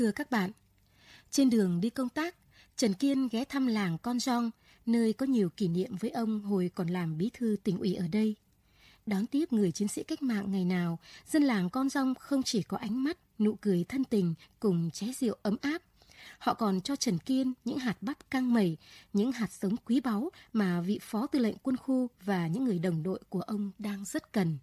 Thưa các bạn, trên đường đi công tác, Trần Kiên ghé thăm làng Con Rong, nơi có nhiều kỷ niệm với ông hồi còn làm bí thư tỉnh ủy ở đây. Đón tiếp người chiến sĩ cách mạng ngày nào, dân làng Con Rong không chỉ có ánh mắt, nụ cười thân tình cùng ché rượu ấm áp. Họ còn cho Trần Kiên những hạt bắp căng mẩy, những hạt giống quý báu mà vị phó tư lệnh quân khu và những người đồng đội của ông đang rất cần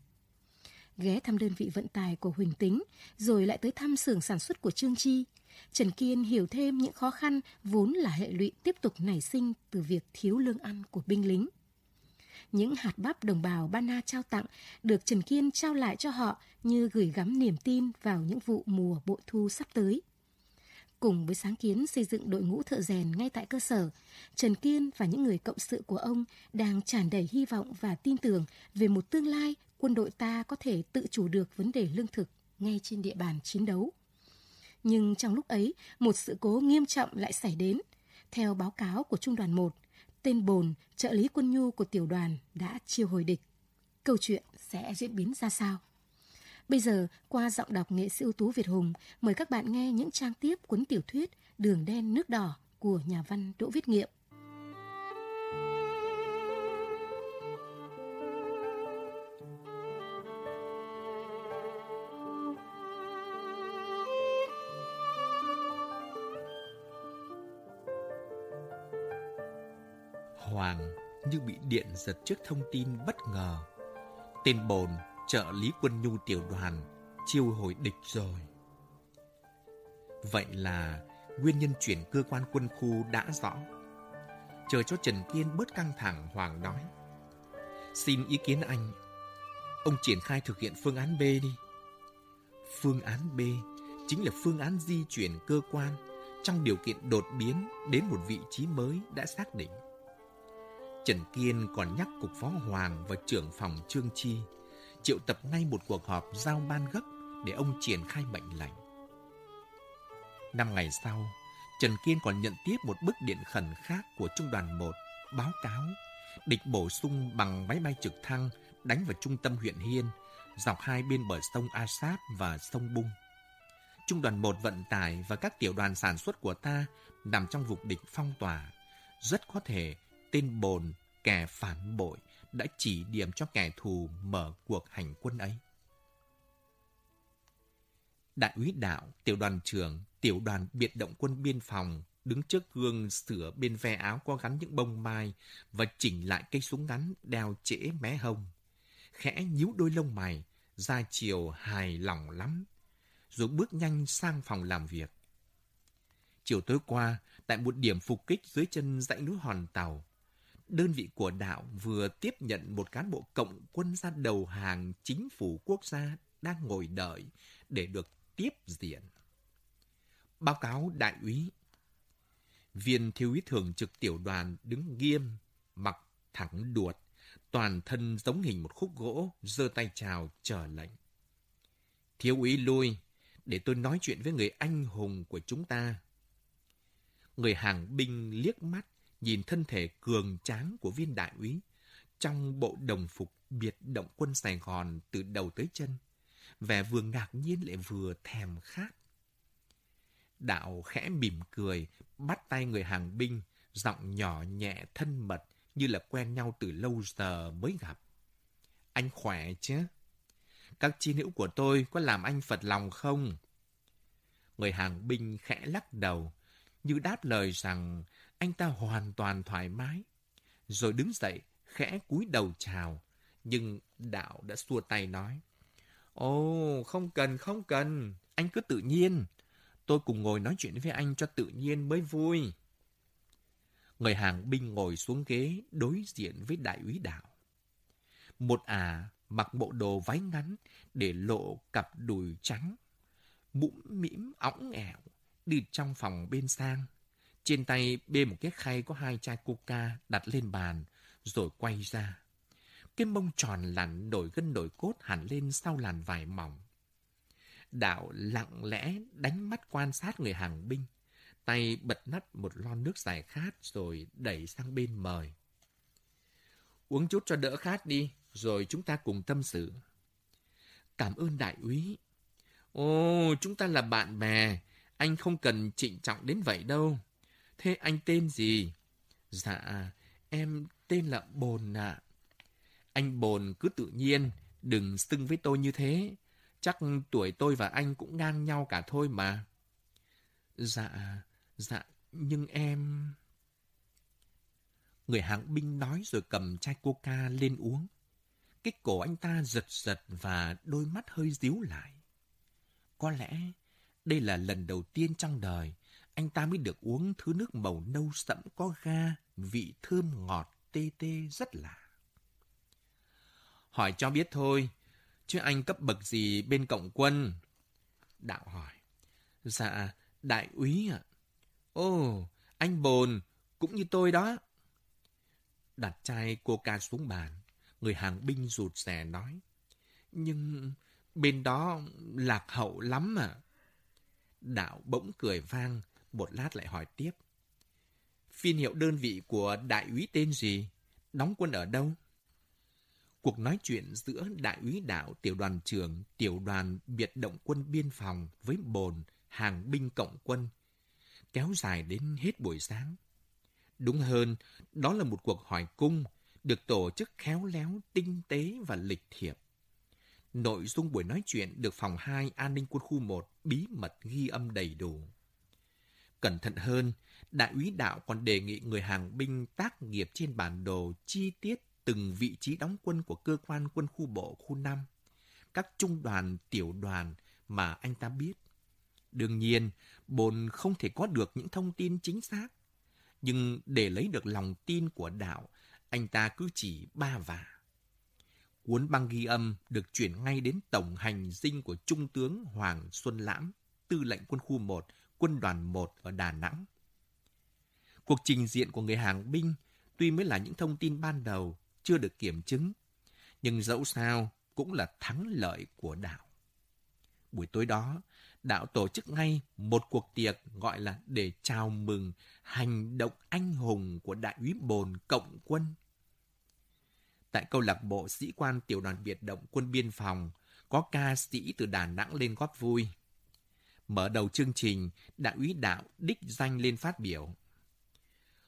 ghé thăm đơn vị vận tải của Huỳnh Tính, rồi lại tới thăm xưởng sản xuất của Trương Chi. Trần Kiên hiểu thêm những khó khăn vốn là hệ lụy tiếp tục nảy sinh từ việc thiếu lương ăn của binh lính. Những hạt bắp đồng bào Ba Na trao tặng được Trần Kiên trao lại cho họ như gửi gắm niềm tin vào những vụ mùa bội thu sắp tới. Cùng với sáng kiến xây dựng đội ngũ thợ rèn ngay tại cơ sở, Trần Kiên và những người cộng sự của ông đang tràn đầy hy vọng và tin tưởng về một tương lai quân đội ta có thể tự chủ được vấn đề lương thực ngay trên địa bàn chiến đấu. Nhưng trong lúc ấy, một sự cố nghiêm trọng lại xảy đến. Theo báo cáo của Trung đoàn 1, tên Bồn, trợ lý quân nhu của tiểu đoàn đã chiêu hồi địch. Câu chuyện sẽ diễn biến ra sao? Bây giờ, qua giọng đọc nghệ sĩ ưu tú Việt Hùng, mời các bạn nghe những trang tiếp cuốn tiểu thuyết Đường đen nước đỏ của nhà văn Đỗ Viết Nghiệm. Hoàng như bị điện giật trước thông tin bất ngờ. Tên bồn trợ lý quân nhu tiểu đoàn chiêu hồi địch rồi. Vậy là nguyên nhân chuyển cơ quan quân khu đã rõ. Chờ cho Trần Kiên bớt căng thẳng, Hoàng nói. Xin ý kiến anh. Ông triển khai thực hiện phương án B đi. Phương án B chính là phương án di chuyển cơ quan trong điều kiện đột biến đến một vị trí mới đã xác định. Trần Kiên còn nhắc Cục Phó Hoàng và trưởng phòng Trương Chi triệu tập ngay một cuộc họp giao ban gấp để ông triển khai mệnh lệnh. Năm ngày sau, Trần Kiên còn nhận tiếp một bức điện khẩn khác của Trung đoàn 1 báo cáo địch bổ sung bằng máy bay trực thăng đánh vào trung tâm huyện Hiên, dọc hai bên bờ sông Asap và sông Bung. Trung đoàn 1 vận tải và các tiểu đoàn sản xuất của ta nằm trong vùng địch phong tỏa. Rất có thể tên bồn, kẻ phản bội đã chỉ điểm cho kẻ thù mở cuộc hành quân ấy. Đại úy đạo, tiểu đoàn trưởng, tiểu đoàn biệt động quân biên phòng đứng trước gương sửa bên ve áo có gắn những bông mai và chỉnh lại cây súng ngắn đeo trễ mé hông. Khẽ nhíu đôi lông mày, ra chiều hài lòng lắm, rồi bước nhanh sang phòng làm việc. Chiều tối qua, tại một điểm phục kích dưới chân dãy núi Hòn Tàu, đơn vị của đảo vừa tiếp nhận một cán bộ cộng quân ra đầu hàng chính phủ quốc gia đang ngồi đợi để được tiếp diện. Báo cáo đại úy. Viên thiếu úy thường trực tiểu đoàn đứng nghiêm, mặc thẳng đuột, toàn thân giống hình một khúc gỗ, giơ tay chào chờ lệnh. Thiếu úy lui, để tôi nói chuyện với người anh hùng của chúng ta. Người hàng binh liếc mắt, nhìn thân thể cường tráng của viên đại úy trong bộ đồng phục biệt động quân Sài Gòn từ đầu tới chân, vẻ vừa ngạc nhiên lại vừa thèm khát. Đạo khẽ mỉm cười, bắt tay người hàng binh, giọng nhỏ nhẹ thân mật như là quen nhau từ lâu giờ mới gặp. Anh khỏe chứ? Các chi nữ của tôi có làm anh phật lòng không? Người hàng binh khẽ lắc đầu, như đáp lời rằng anh ta hoàn toàn thoải mái. Rồi đứng dậy, khẽ cúi đầu chào. Nhưng đạo đã xua tay nói. Ồ, không cần, không cần. Anh cứ tự nhiên. Tôi cùng ngồi nói chuyện với anh cho tự nhiên mới vui. Người hàng binh ngồi xuống ghế đối diện với đại úy đạo. Một à mặc bộ đồ váy ngắn để lộ cặp đùi trắng, mũm mĩm óng ẻo, đi trong phòng bên sang. Trên tay bê một cái khay có hai chai coca đặt lên bàn, rồi quay ra. Cái mông tròn lặn nổi gân nổi cốt hẳn lên sau làn vải mỏng. Đạo lặng lẽ đánh mắt quan sát người hàng binh. Tay bật nắt một lon nước giải khát rồi đẩy sang bên mời. Uống chút cho đỡ khát đi, rồi chúng ta cùng tâm sự. Cảm ơn đại úy. Ồ, chúng ta là bạn bè. anh không cần trịnh trọng đến vậy đâu. Thế anh tên gì? Dạ, em tên là Bồn ạ. À. Anh Bồn cứ tự nhiên, đừng xưng với tôi như thế. Chắc tuổi tôi và anh cũng ngang nhau cả thôi mà. Dạ, dạ, nhưng em... Người hàng binh nói rồi cầm chai coca lên uống. Cái cổ anh ta giật giật và đôi mắt hơi díu lại. Có lẽ đây là lần đầu tiên trong đời anh ta mới được uống thứ nước màu nâu sẫm có ga, vị thơm ngọt tê tê rất lạ. Hỏi cho biết thôi, chứ anh cấp bậc gì bên cộng quân? Đạo hỏi. Dạ, đại úy ạ. Ồ, anh Bồn, cũng như tôi đó. Đặt chai coca xuống bàn, người hàng binh rụt rè nói. Nhưng bên đó lạc hậu lắm mà. Đạo bỗng cười vang, một lát lại hỏi tiếp. Phiên hiệu đơn vị của đại úy tên gì? Đóng quân ở đâu? Cuộc nói chuyện giữa đại úy đạo tiểu đoàn trưởng tiểu đoàn biệt động quân biên phòng với bồn hàng binh cộng quân kéo dài đến hết buổi sáng. Đúng hơn, đó là một cuộc hỏi cung được tổ chức khéo léo, tinh tế và lịch thiệp. Nội dung buổi nói chuyện được phòng 2 an ninh quân khu 1 bí mật ghi âm đầy đủ. Cẩn thận hơn, đại úy đạo còn đề nghị người hàng binh tác nghiệp trên bản đồ chi tiết từng vị trí đóng quân của cơ quan quân khu bộ khu 5, các trung đoàn, tiểu đoàn mà anh ta biết. Đương nhiên, Bồn không thể có được những thông tin chính xác, nhưng để lấy được lòng tin của đạo, anh ta cứ chỉ ba vả. Cuốn băng ghi âm được chuyển ngay đến tổng hành dinh của Trung tướng Hoàng Xuân Lãm, tư lệnh quân khu 1, quân đoàn 1 ở Đà Nẵng. Cuộc trình diện của người hàng binh tuy mới là những thông tin ban đầu chưa được kiểm chứng, nhưng dẫu sao cũng là thắng lợi của đạo. Buổi tối đó, đạo tổ chức ngay một cuộc tiệc gọi là để chào mừng hành động anh hùng của đại úy Bồn Cộng quân. Tại câu lạc bộ sĩ quan tiểu đoàn biệt động quân biên phòng, có ca sĩ từ Đà Nẵng lên góp vui. Mở đầu chương trình, đại úy đạo đích danh lên phát biểu.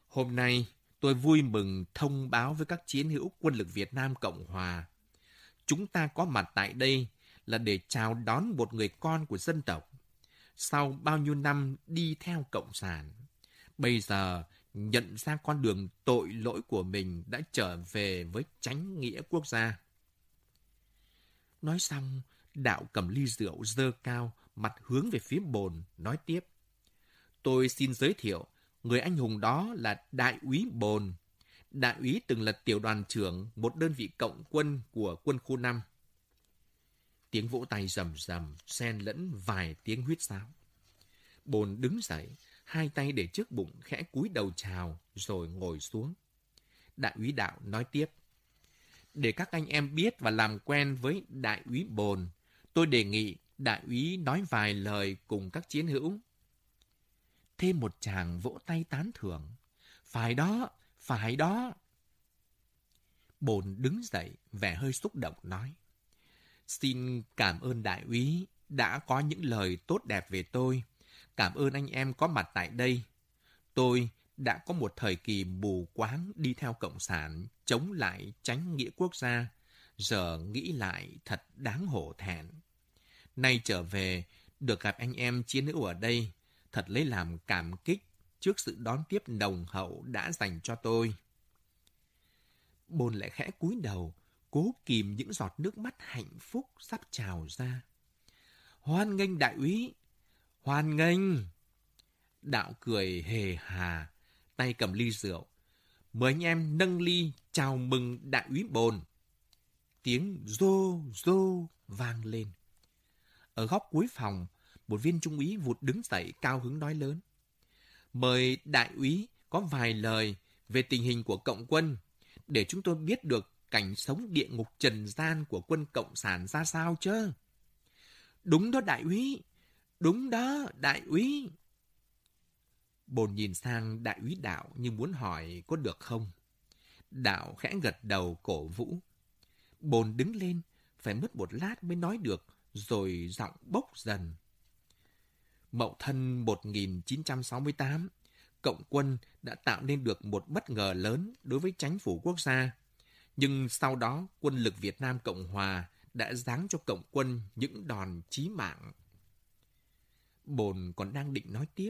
Hôm nay, tôi vui mừng thông báo với các chiến hữu quân lực Việt Nam Cộng Hòa. Chúng ta có mặt tại đây là để chào đón một người con của dân tộc. Sau bao nhiêu năm đi theo Cộng sản, bây giờ nhận ra con đường tội lỗi của mình đã trở về với chánh nghĩa quốc gia. Nói xong, đạo cầm ly rượu dơ cao, mặt hướng về phía bồn, nói tiếp. Tôi xin giới thiệu, người anh hùng đó là Đại úy Bồn. Đại úy từng là tiểu đoàn trưởng một đơn vị cộng quân của quân khu 5. Tiếng vỗ tay rầm rầm, xen lẫn vài tiếng huyết sáo. Bồn đứng dậy, hai tay để trước bụng khẽ cúi đầu chào, rồi ngồi xuống. Đại úy đạo nói tiếp. Để các anh em biết và làm quen với đại úy Bồn, tôi đề nghị đại úy nói vài lời cùng các chiến hữu. Thêm một chàng vỗ tay tán thưởng. Phải đó, phải đó. Bồn đứng dậy, vẻ hơi xúc động nói. Xin cảm ơn đại úy đã có những lời tốt đẹp về tôi. Cảm ơn anh em có mặt tại đây. Tôi đã có một thời kỳ mù quáng đi theo Cộng sản, chống lại tránh nghĩa quốc gia. Giờ nghĩ lại thật đáng hổ thẹn. Nay trở về, được gặp anh em chiến hữu ở đây, thật lấy làm cảm kích trước sự đón tiếp nồng hậu đã dành cho tôi. Bồn lại khẽ cúi đầu, cố kìm những giọt nước mắt hạnh phúc sắp trào ra. Hoan nghênh đại úy, hoan nghênh. Đạo cười hề hà, tay cầm ly rượu. Mời anh em nâng ly chào mừng đại úy bồn. Tiếng rô rô vang lên. Ở góc cuối phòng, một viên trung úy vụt đứng dậy cao hứng nói lớn. Mời đại úy có vài lời về tình hình của cộng quân để chúng tôi biết được cảnh sống địa ngục trần gian của quân Cộng sản ra sao chứ? Đúng đó đại úy, đúng đó đại úy. Bồn nhìn sang đại úy đạo như muốn hỏi có được không? Đạo khẽ gật đầu cổ vũ. Bồn đứng lên, phải mất một lát mới nói được, rồi giọng bốc dần. Mậu thân 1968, Cộng quân đã tạo nên được một bất ngờ lớn đối với chính phủ quốc gia. Nhưng sau đó, quân lực Việt Nam Cộng Hòa đã giáng cho Cộng quân những đòn chí mạng. Bồn còn đang định nói tiếp,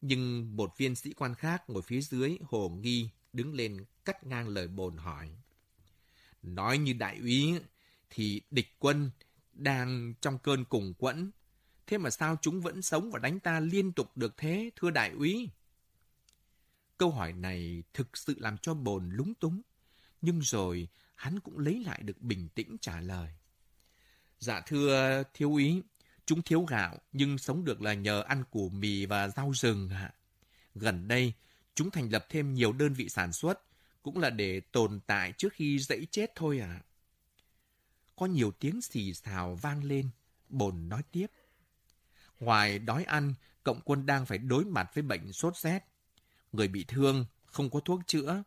nhưng một viên sĩ quan khác ngồi phía dưới hồ nghi đứng lên cắt ngang lời bồn hỏi. Nói như đại úy thì địch quân đang trong cơn cùng quẫn. Thế mà sao chúng vẫn sống và đánh ta liên tục được thế, thưa đại úy? Câu hỏi này thực sự làm cho bồn lúng túng. Nhưng rồi hắn cũng lấy lại được bình tĩnh trả lời. Dạ thưa thiếu úy, chúng thiếu gạo nhưng sống được là nhờ ăn củ mì và rau rừng ạ. Gần đây, chúng thành lập thêm nhiều đơn vị sản xuất, cũng là để tồn tại trước khi dãy chết thôi à. Có nhiều tiếng xì xào vang lên, bồn nói tiếp. Ngoài đói ăn, cộng quân đang phải đối mặt với bệnh sốt rét. Người bị thương, không có thuốc chữa.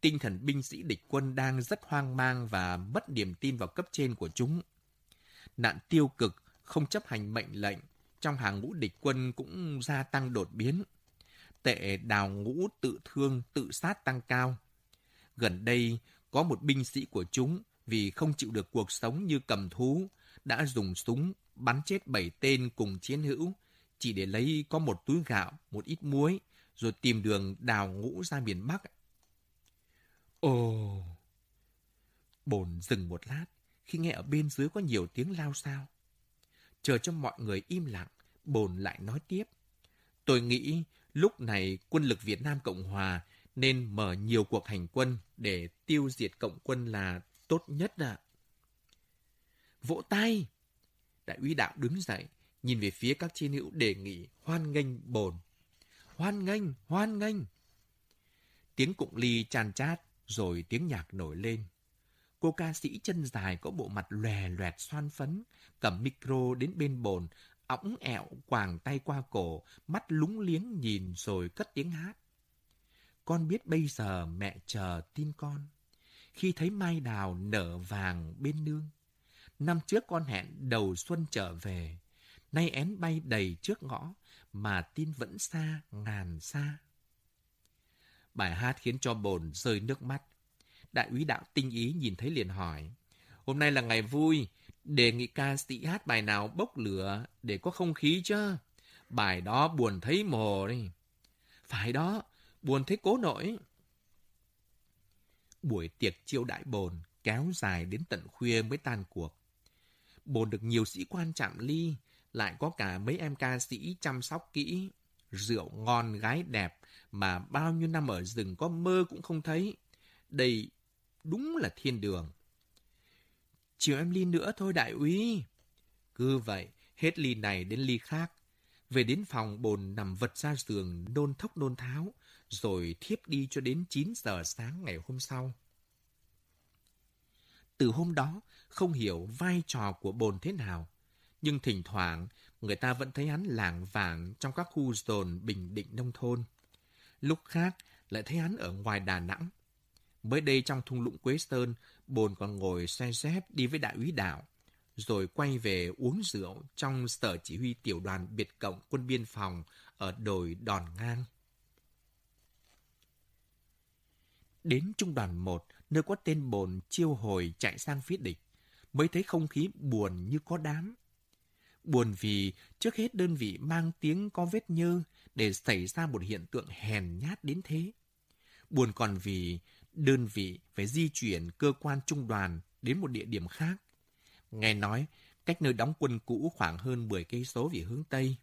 Tinh thần binh sĩ địch quân đang rất hoang mang và mất niềm tin vào cấp trên của chúng. Nạn tiêu cực, không chấp hành mệnh lệnh, trong hàng ngũ địch quân cũng gia tăng đột biến. Tệ đào ngũ tự thương, tự sát tăng cao. Gần đây, có một binh sĩ của chúng vì không chịu được cuộc sống như cầm thú, đã dùng súng bắn chết bảy tên cùng chiến hữu, chỉ để lấy có một túi gạo, một ít muối, rồi tìm đường đào ngũ ra miền Bắc. Ồ! Bồn dừng một lát, khi nghe ở bên dưới có nhiều tiếng lao sao. Chờ cho mọi người im lặng, bồn lại nói tiếp. Tôi nghĩ lúc này quân lực Việt Nam Cộng Hòa nên mở nhiều cuộc hành quân để tiêu diệt cộng quân là tốt nhất ạ. Vỗ tay! Đại úy đạo đứng dậy, nhìn về phía các chiến hữu đề nghị hoan nghênh bồn. Hoan nghênh, hoan nghênh! Tiếng cụng ly tràn chát, rồi tiếng nhạc nổi lên. Cô ca sĩ chân dài có bộ mặt lòe loẹt xoan phấn, cầm micro đến bên bồn, õng ẹo quàng tay qua cổ, mắt lúng liếng nhìn rồi cất tiếng hát. Con biết bây giờ mẹ chờ tin con khi thấy mai đào nở vàng bên nương. Năm trước con hẹn đầu xuân trở về, nay én bay đầy trước ngõ, mà tin vẫn xa, ngàn xa. Bài hát khiến cho bồn rơi nước mắt. Đại úy đạo tinh ý nhìn thấy liền hỏi, hôm nay là ngày vui, đề nghị ca sĩ hát bài nào bốc lửa để có không khí chứ. Bài đó buồn thấy mồ đi. Phải đó, buồn thấy cố nổi buổi tiệc chiêu đãi bồn kéo dài đến tận khuya mới tan cuộc. Bồn được nhiều sĩ quan chạm ly, lại có cả mấy em ca sĩ chăm sóc kỹ. Rượu ngon gái đẹp mà bao nhiêu năm ở rừng có mơ cũng không thấy. Đây đúng là thiên đường. Chiều em ly nữa thôi đại úy. Cứ vậy, hết ly này đến ly khác. Về đến phòng bồn nằm vật ra giường nôn thốc nôn tháo, rồi thiếp đi cho đến 9 giờ sáng ngày hôm sau. Từ hôm đó, không hiểu vai trò của bồn thế nào, nhưng thỉnh thoảng người ta vẫn thấy hắn lảng vảng trong các khu dồn bình định nông thôn. Lúc khác lại thấy hắn ở ngoài Đà Nẵng. Mới đây trong thung lũng Quế Sơn, bồn còn ngồi xe dép đi với đại úy đạo, rồi quay về uống rượu trong sở chỉ huy tiểu đoàn biệt cộng quân biên phòng ở đồi Đòn Ngang. Đến trung đoàn 1, nơi có tên bồn chiêu hồi chạy sang phía địch, mới thấy không khí buồn như có đám. Buồn vì trước hết đơn vị mang tiếng có vết nhơ để xảy ra một hiện tượng hèn nhát đến thế. Buồn còn vì đơn vị phải di chuyển cơ quan trung đoàn đến một địa điểm khác. Nghe nói, cách nơi đóng quân cũ khoảng hơn 10 cây số về hướng Tây.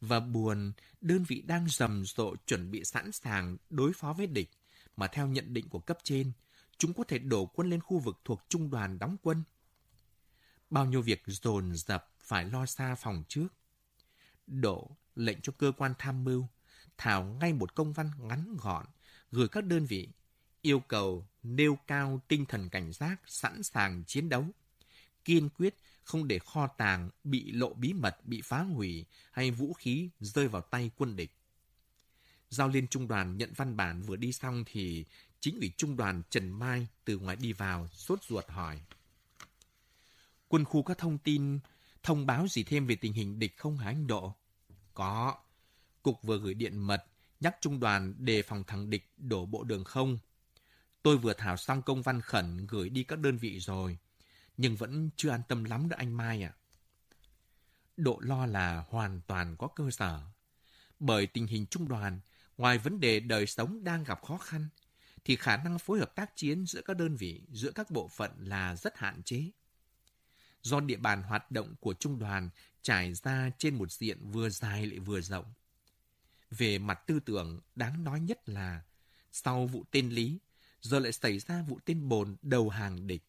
Và buồn, đơn vị đang rầm rộ chuẩn bị sẵn sàng đối phó với địch mà theo nhận định của cấp trên, chúng có thể đổ quân lên khu vực thuộc trung đoàn đóng quân. Bao nhiêu việc dồn dập phải lo xa phòng trước. Đổ lệnh cho cơ quan tham mưu, thảo ngay một công văn ngắn gọn, gửi các đơn vị, yêu cầu nêu cao tinh thần cảnh giác, sẵn sàng chiến đấu. Kiên quyết không để kho tàng bị lộ bí mật, bị phá hủy hay vũ khí rơi vào tay quân địch. Giao liên trung đoàn nhận văn bản vừa đi xong thì chính ủy trung đoàn Trần Mai từ ngoài đi vào, sốt ruột hỏi. Quân khu có thông tin, thông báo gì thêm về tình hình địch không hả anh Độ? Có. Cục vừa gửi điện mật nhắc trung đoàn đề phòng thằng địch đổ bộ đường không. Tôi vừa thảo xong công văn khẩn gửi đi các đơn vị rồi, nhưng vẫn chưa an tâm lắm đó anh Mai ạ. Độ lo là hoàn toàn có cơ sở. Bởi tình hình trung đoàn, ngoài vấn đề đời sống đang gặp khó khăn, thì khả năng phối hợp tác chiến giữa các đơn vị, giữa các bộ phận là rất hạn chế. Do địa bàn hoạt động của trung đoàn trải ra trên một diện vừa dài lại vừa rộng. Về mặt tư tưởng, đáng nói nhất là sau vụ tên Lý, giờ lại xảy ra vụ tên Bồn đầu hàng địch,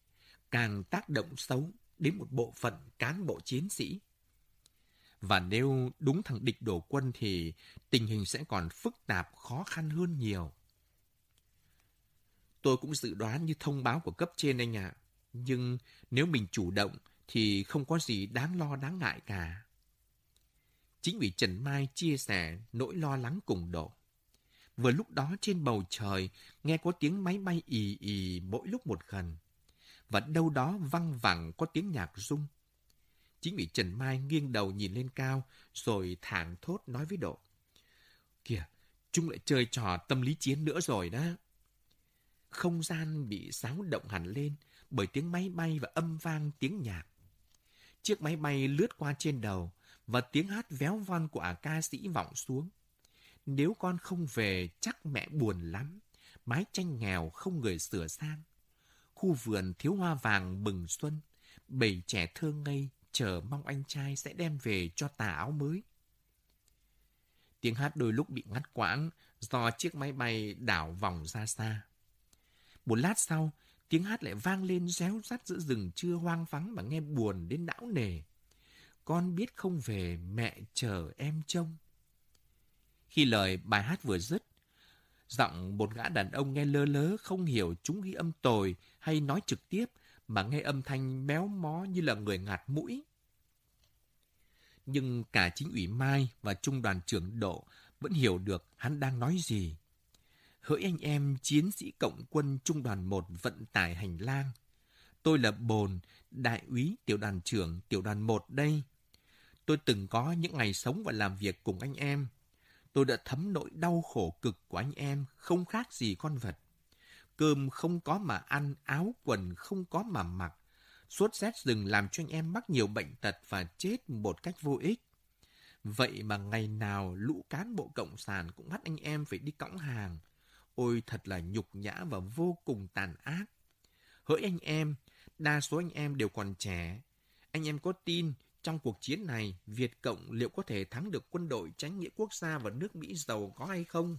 càng tác động xấu đến một bộ phận cán bộ chiến sĩ. Và nếu đúng thằng địch đổ quân thì tình hình sẽ còn phức tạp, khó khăn hơn nhiều. Tôi cũng dự đoán như thông báo của cấp trên anh ạ. Nhưng nếu mình chủ động thì không có gì đáng lo đáng ngại cả. Chính ủy Trần Mai chia sẻ nỗi lo lắng cùng độ. Vừa lúc đó trên bầu trời, nghe có tiếng máy bay ì ì mỗi lúc một gần. Và đâu đó văng vẳng có tiếng nhạc rung. Chính ủy Trần Mai nghiêng đầu nhìn lên cao rồi thảng thốt nói với Độ. Kìa, chúng lại chơi trò tâm lý chiến nữa rồi đó. Không gian bị xáo động hẳn lên bởi tiếng máy bay và âm vang tiếng nhạc. Chiếc máy bay lướt qua trên đầu và tiếng hát véo von của à ca sĩ vọng xuống. Nếu con không về chắc mẹ buồn lắm, mái tranh nghèo không người sửa sang. Khu vườn thiếu hoa vàng bừng xuân, bầy trẻ thơ ngây chờ mong anh trai sẽ đem về cho tà áo mới. Tiếng hát đôi lúc bị ngắt quãng do chiếc máy bay đảo vòng ra xa. Một lát sau, tiếng hát lại vang lên réo rắt giữa rừng trưa hoang vắng mà nghe buồn đến não nề. Con biết không về, mẹ chờ em trông. Khi lời bài hát vừa dứt, giọng một gã đàn ông nghe lơ lớ không hiểu chúng ghi âm tồi hay nói trực tiếp mà nghe âm thanh méo mó như là người ngạt mũi. Nhưng cả chính ủy Mai và trung đoàn trưởng Độ vẫn hiểu được hắn đang nói gì hỡi anh em chiến sĩ cộng quân trung đoàn 1 vận tải hành lang. Tôi là Bồn, đại úy tiểu đoàn trưởng tiểu đoàn 1 đây. Tôi từng có những ngày sống và làm việc cùng anh em. Tôi đã thấm nỗi đau khổ cực của anh em, không khác gì con vật. Cơm không có mà ăn, áo quần không có mà mặc. Suốt rét rừng làm cho anh em mắc nhiều bệnh tật và chết một cách vô ích. Vậy mà ngày nào lũ cán bộ cộng sản cũng bắt anh em phải đi cõng hàng, Ôi thật là nhục nhã và vô cùng tàn ác. Hỡi anh em, đa số anh em đều còn trẻ. Anh em có tin trong cuộc chiến này Việt Cộng liệu có thể thắng được quân đội tránh nghĩa quốc gia và nước Mỹ giàu có hay không?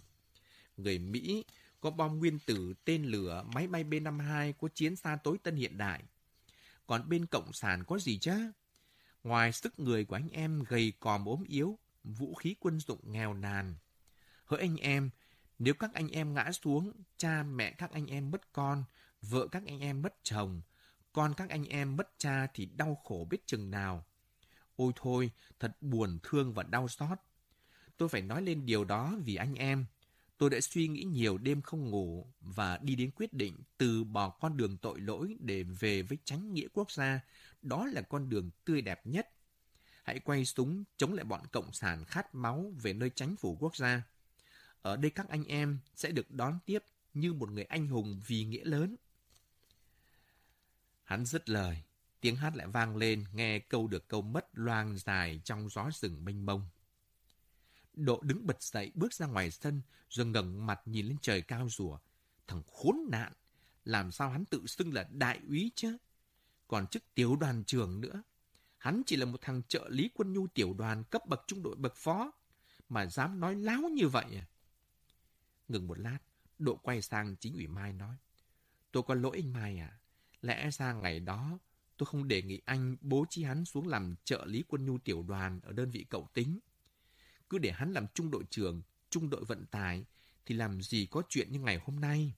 Người Mỹ có bom nguyên tử, tên lửa, máy bay B-52 có chiến xa tối tân hiện đại. Còn bên Cộng sản có gì chứ? Ngoài sức người của anh em gầy còm ốm yếu, vũ khí quân dụng nghèo nàn. Hỡi anh em, nếu các anh em ngã xuống, cha mẹ các anh em mất con, vợ các anh em mất chồng, con các anh em mất cha thì đau khổ biết chừng nào. Ôi thôi, thật buồn thương và đau xót. Tôi phải nói lên điều đó vì anh em. Tôi đã suy nghĩ nhiều đêm không ngủ và đi đến quyết định từ bỏ con đường tội lỗi để về với tránh nghĩa quốc gia. Đó là con đường tươi đẹp nhất. Hãy quay súng chống lại bọn cộng sản khát máu về nơi tránh phủ quốc gia. Ở đây các anh em sẽ được đón tiếp như một người anh hùng vì nghĩa lớn. Hắn dứt lời, tiếng hát lại vang lên, nghe câu được câu mất loang dài trong gió rừng mênh mông. Độ đứng bật dậy bước ra ngoài sân, rồi ngẩng mặt nhìn lên trời cao rùa. Thằng khốn nạn, làm sao hắn tự xưng là đại úy chứ? Còn chức tiểu đoàn trưởng nữa. Hắn chỉ là một thằng trợ lý quân nhu tiểu đoàn cấp bậc trung đội bậc phó, mà dám nói láo như vậy à? Ngừng một lát, Độ quay sang chính ủy Mai nói. Tôi có lỗi anh Mai à? Lẽ ra ngày đó tôi không đề nghị anh bố trí hắn xuống làm trợ lý quân nhu tiểu đoàn ở đơn vị cậu tính. Cứ để hắn làm trung đội trưởng, trung đội vận tải thì làm gì có chuyện như ngày hôm nay.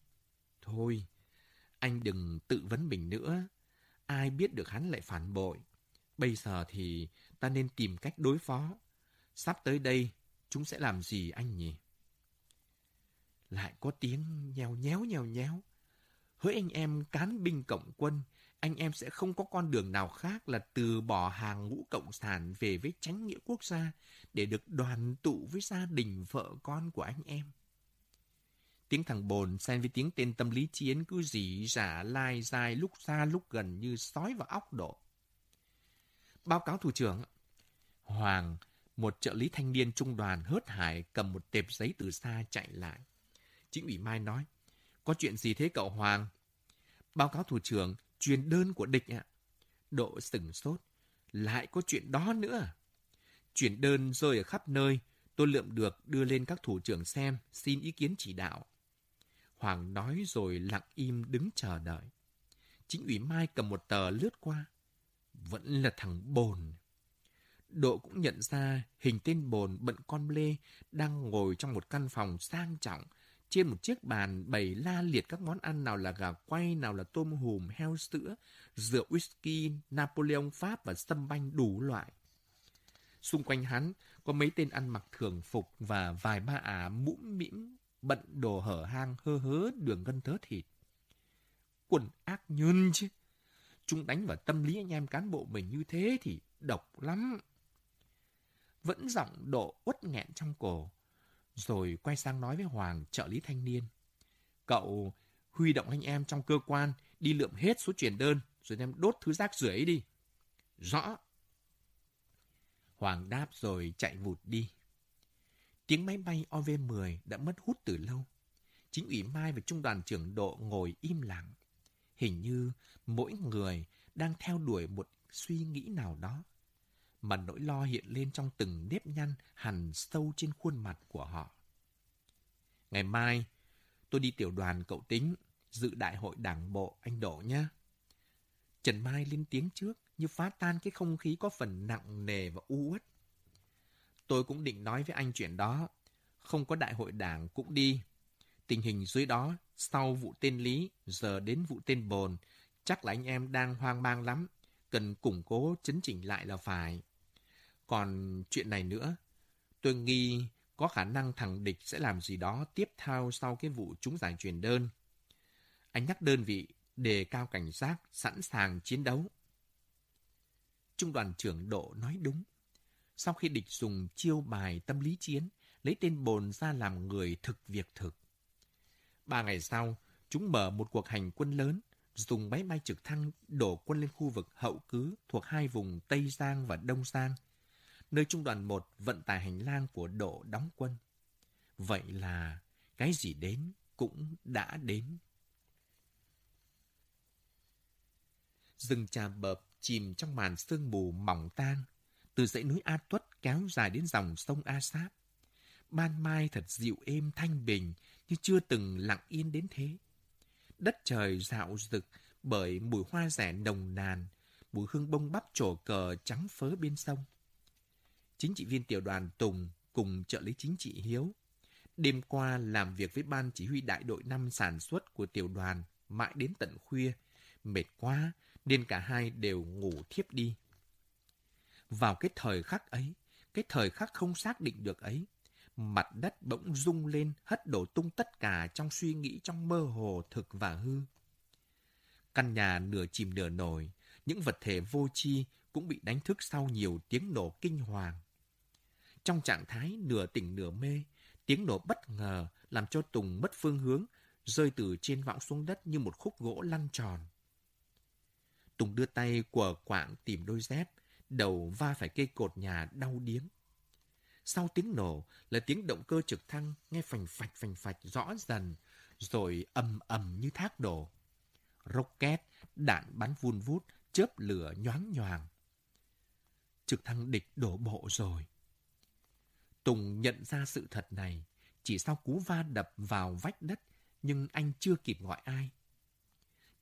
Thôi, anh đừng tự vấn mình nữa. Ai biết được hắn lại phản bội. Bây giờ thì ta nên tìm cách đối phó. Sắp tới đây, chúng sẽ làm gì anh nhỉ? lại có tiếng nheo nhéo nheo nhéo. Hỡi anh em cán binh cộng quân, anh em sẽ không có con đường nào khác là từ bỏ hàng ngũ cộng sản về với chánh nghĩa quốc gia để được đoàn tụ với gia đình vợ con của anh em. Tiếng thằng bồn xen với tiếng tên tâm lý chiến cứ dỉ giả lai dai lúc xa lúc gần như sói vào óc độ. Báo cáo thủ trưởng, Hoàng, một trợ lý thanh niên trung đoàn hớt hải cầm một tệp giấy từ xa chạy lại. Chính ủy Mai nói, có chuyện gì thế cậu Hoàng? Báo cáo thủ trưởng, truyền đơn của địch ạ. Độ sừng sốt, lại có chuyện đó nữa. Chuyển đơn rơi ở khắp nơi, tôi lượm được đưa lên các thủ trưởng xem, xin ý kiến chỉ đạo. Hoàng nói rồi lặng im đứng chờ đợi. Chính ủy Mai cầm một tờ lướt qua. Vẫn là thằng bồn. Độ cũng nhận ra hình tên bồn bận con lê đang ngồi trong một căn phòng sang trọng trên một chiếc bàn bày la liệt các món ăn nào là gà quay, nào là tôm hùm, heo sữa, rượu whisky, Napoleon Pháp và sâm banh đủ loại. Xung quanh hắn có mấy tên ăn mặc thường phục và vài ba ả mũm mĩm bận đồ hở hang hơ hớ đường gân tớ thịt. Quần ác nhân chứ. Chúng đánh vào tâm lý anh em cán bộ mình như thế thì độc lắm. Vẫn giọng độ uất nghẹn trong cổ. Rồi quay sang nói với Hoàng, trợ lý thanh niên. Cậu huy động anh em trong cơ quan đi lượm hết số truyền đơn rồi đem đốt thứ rác rưởi ấy đi. Rõ. Hoàng đáp rồi chạy vụt đi. Tiếng máy bay OV-10 đã mất hút từ lâu. Chính ủy Mai và trung đoàn trưởng Độ ngồi im lặng. Hình như mỗi người đang theo đuổi một suy nghĩ nào đó. Mà nỗi lo hiện lên trong từng nếp nhăn hằn sâu trên khuôn mặt của họ. Ngày mai, tôi đi tiểu đoàn cậu tính, dự đại hội đảng bộ anh Độ nhé. Trần Mai lên tiếng trước như phá tan cái không khí có phần nặng nề và u uất. Tôi cũng định nói với anh chuyện đó. Không có đại hội đảng cũng đi. Tình hình dưới đó, sau vụ tên Lý, giờ đến vụ tên Bồn, chắc là anh em đang hoang mang lắm. Cần củng cố, chấn chỉnh lại là phải. Còn chuyện này nữa, tôi nghi có khả năng thằng địch sẽ làm gì đó tiếp theo sau cái vụ chúng giải truyền đơn. Anh nhắc đơn vị đề cao cảnh giác, sẵn sàng chiến đấu. Trung đoàn trưởng Độ nói đúng. Sau khi địch dùng chiêu bài tâm lý chiến, lấy tên bồn ra làm người thực việc thực. Ba ngày sau, chúng mở một cuộc hành quân lớn, dùng máy bay trực thăng đổ quân lên khu vực hậu cứ thuộc hai vùng Tây Giang và Đông Giang, nơi trung đoàn 1 vận tải hành lang của độ đóng quân. Vậy là cái gì đến cũng đã đến. Rừng trà bợp chìm trong màn sương mù mỏng tan từ dãy núi A Tuất kéo dài đến dòng sông A Sáp. Ban mai thật dịu êm thanh bình, như chưa từng lặng yên đến thế. Đất trời dạo rực bởi mùi hoa rẻ nồng nàn, mùi hương bông bắp trổ cờ trắng phớ bên sông. Chính trị viên tiểu đoàn Tùng cùng trợ lý chính trị Hiếu đêm qua làm việc với ban chỉ huy đại đội 5 sản xuất của tiểu đoàn mãi đến tận khuya. Mệt quá nên cả hai đều ngủ thiếp đi. Vào cái thời khắc ấy, cái thời khắc không xác định được ấy, mặt đất bỗng rung lên hất đổ tung tất cả trong suy nghĩ trong mơ hồ thực và hư. Căn nhà nửa chìm nửa nổi, những vật thể vô tri cũng bị đánh thức sau nhiều tiếng nổ kinh hoàng. Trong trạng thái nửa tỉnh nửa mê, tiếng nổ bất ngờ làm cho Tùng mất phương hướng, rơi từ trên võng xuống đất như một khúc gỗ lăn tròn. Tùng đưa tay quờ quạng tìm đôi dép, đầu va phải cây cột nhà đau điếng. Sau tiếng nổ là tiếng động cơ trực thăng nghe phành phạch phành phạch rõ dần, rồi ầm ầm như thác đổ. Rocket, đạn bắn vun vút, chớp lửa nhoáng nhoàng. Trực thăng địch đổ bộ rồi. Tùng nhận ra sự thật này chỉ sau cú va đập vào vách đất, nhưng anh chưa kịp gọi ai.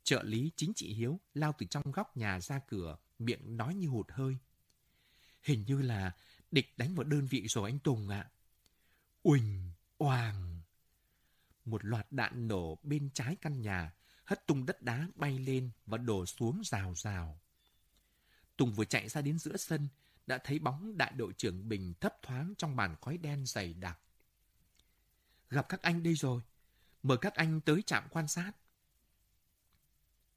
Trợ lý chính trị Hiếu lao từ trong góc nhà ra cửa, miệng nói như hụt hơi. Hình như là địch đánh vào đơn vị rồi anh Tùng ạ. À. Uỳnh, oàng. Một loạt đạn nổ bên trái căn nhà, hất tung đất đá bay lên và đổ xuống rào rào. Tùng vừa chạy ra đến giữa sân, đã thấy bóng đại đội trưởng Bình thấp thoáng trong màn khói đen dày đặc. Gặp các anh đây rồi, mời các anh tới trạm quan sát.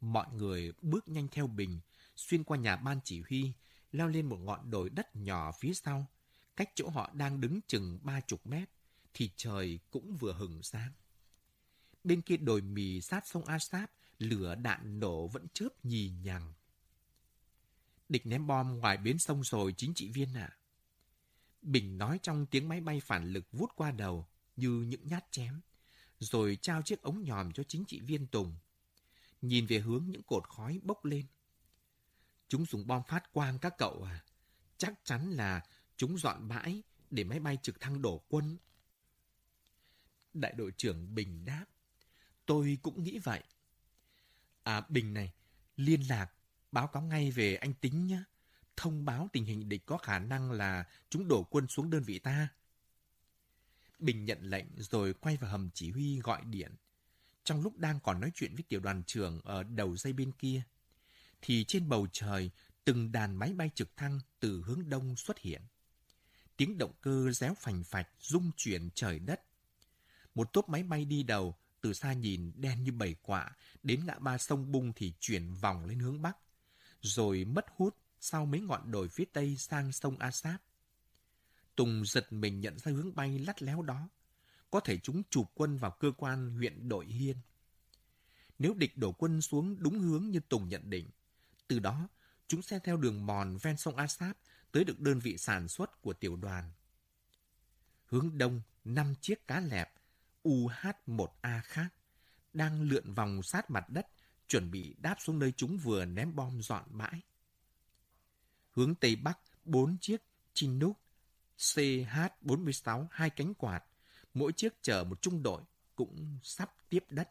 Mọi người bước nhanh theo Bình, xuyên qua nhà ban chỉ huy, leo lên một ngọn đồi đất nhỏ phía sau, cách chỗ họ đang đứng chừng ba chục mét, thì trời cũng vừa hừng sáng. Bên kia đồi mì sát sông Asap, lửa đạn nổ vẫn chớp nhì nhằng. Địch ném bom ngoài bến sông rồi chính trị viên ạ. À. Bình nói trong tiếng máy bay phản lực vút qua đầu như những nhát chém, rồi trao chiếc ống nhòm cho chính trị viên Tùng. Nhìn về hướng những cột khói bốc lên. Chúng dùng bom phát quang các cậu à. Chắc chắn là chúng dọn bãi để máy bay trực thăng đổ quân. Đại đội trưởng Bình đáp. Tôi cũng nghĩ vậy. À, Bình này, liên lạc, báo cáo ngay về anh Tính nhé. Thông báo tình hình địch có khả năng là chúng đổ quân xuống đơn vị ta. Bình nhận lệnh rồi quay vào hầm chỉ huy gọi điện. Trong lúc đang còn nói chuyện với tiểu đoàn trưởng ở đầu dây bên kia, thì trên bầu trời từng đàn máy bay trực thăng từ hướng đông xuất hiện. Tiếng động cơ réo phành phạch rung chuyển trời đất. Một tốp máy bay đi đầu từ xa nhìn đen như bầy quạ, đến ngã ba sông Bung thì chuyển vòng lên hướng Bắc, rồi mất hút sau mấy ngọn đồi phía Tây sang sông Asap. Tùng giật mình nhận ra hướng bay lắt léo đó. Có thể chúng chụp quân vào cơ quan huyện đội Hiên. Nếu địch đổ quân xuống đúng hướng như Tùng nhận định, từ đó chúng sẽ theo đường mòn ven sông Asap tới được đơn vị sản xuất của tiểu đoàn. Hướng đông, năm chiếc cá lẹp UH-1A khác đang lượn vòng sát mặt đất, chuẩn bị đáp xuống nơi chúng vừa ném bom dọn bãi. Hướng Tây Bắc, bốn chiếc Chinook CH-46 hai cánh quạt, mỗi chiếc chở một trung đội, cũng sắp tiếp đất.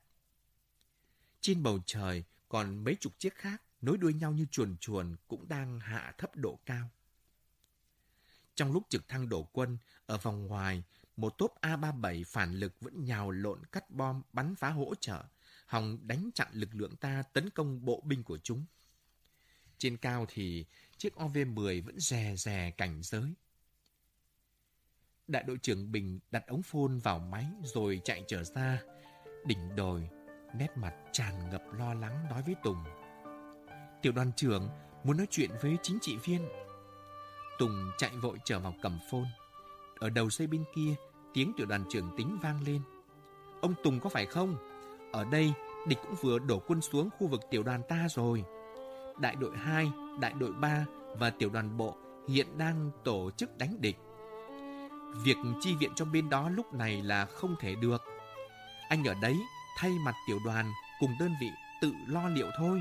Trên bầu trời còn mấy chục chiếc khác nối đuôi nhau như chuồn chuồn cũng đang hạ thấp độ cao. Trong lúc trực thăng đổ quân, ở vòng ngoài, một tốp A-37 phản lực vẫn nhào lộn cắt bom bắn phá hỗ trợ, hòng đánh chặn lực lượng ta tấn công bộ binh của chúng. Trên cao thì chiếc OV-10 vẫn rè rè cảnh giới. Đại đội trưởng Bình đặt ống phôn vào máy rồi chạy trở ra. Đỉnh đồi, nét mặt tràn ngập lo lắng nói với Tùng. Tiểu đoàn trưởng muốn nói chuyện với chính trị viên. Tùng chạy vội trở vào cầm phôn. Ở đầu dây bên kia, tiếng tiểu đoàn trưởng tính vang lên. Ông Tùng có phải không? Ở đây, địch cũng vừa đổ quân xuống khu vực tiểu đoàn ta rồi. Đại đội 2, đại đội 3 và tiểu đoàn bộ hiện đang tổ chức đánh địch. Việc chi viện cho bên đó lúc này là không thể được. Anh ở đấy thay mặt tiểu đoàn cùng đơn vị tự lo liệu thôi.